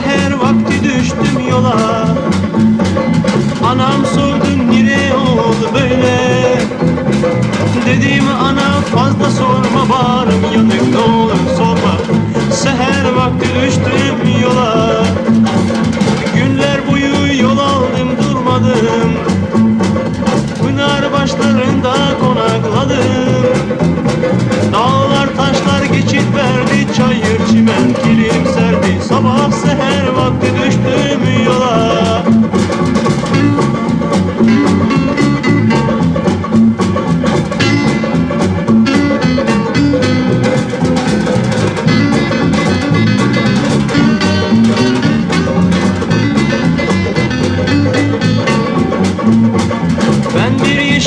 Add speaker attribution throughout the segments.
Speaker 1: seher vakti düştüm yola. Anam sordun nire oldu böyle? Dedim ana fazla sorma bağrım yanık ne olur sorma. Seher vakti düştüm yola. Günler boyu yol aldım durmadım. Pınar başlarında konakladım. Dağlar taşlar geçit verdi çayır çimen kilim.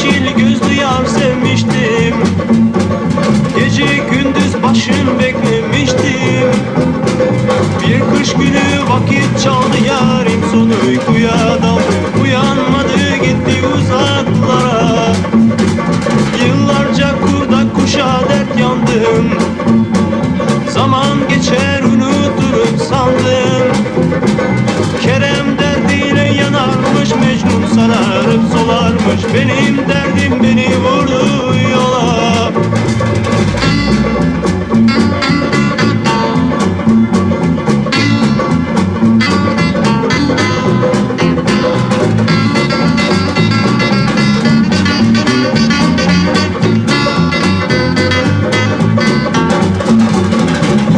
Speaker 1: Yeşil gözlü yar sevmiştim. Gece gündüz başım beklemiştim. Bir kış günü vakit çaldı yarim Sonu uykuya daldı. Uyanmadı gitti uzaklara. Yıllarca kurda kuşa dert yandım. Zaman geçer unuturum sandım. Kerem derdiyle yanarmış Mecnun sararıp solarmış. Benim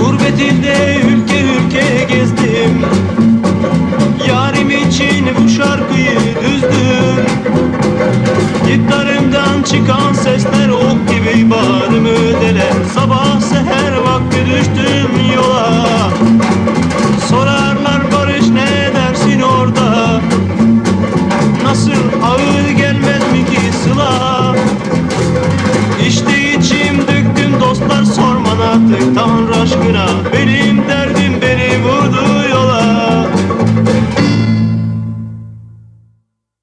Speaker 1: Gurbet ilde ülke ülke gezdim. Yarim için bu şarkıyı düzdüm. Gitarımdan çıkan sesler ok gibi bağrımı artık Tanrı aşkına Benim